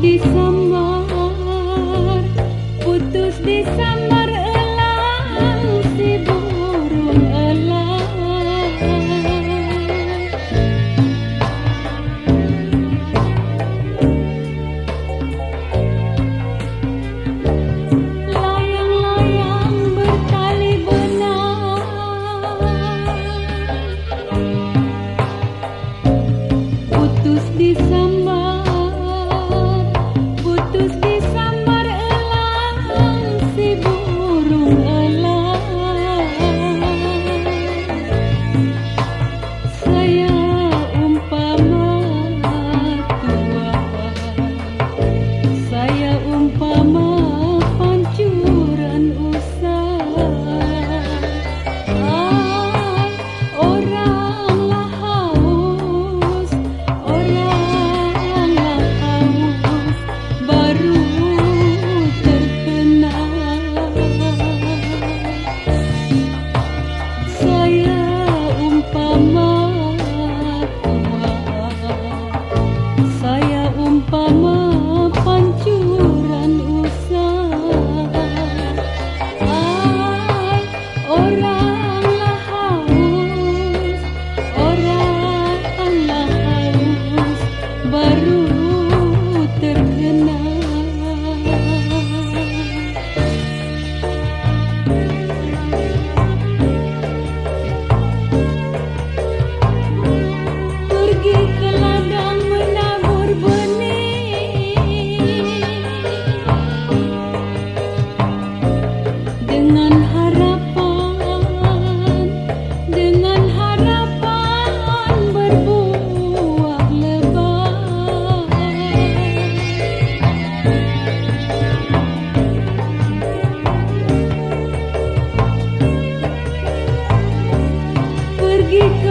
di samar putus di samar elang si burung elang. Layang-layang bertali benar. Putus di samar to sleep. की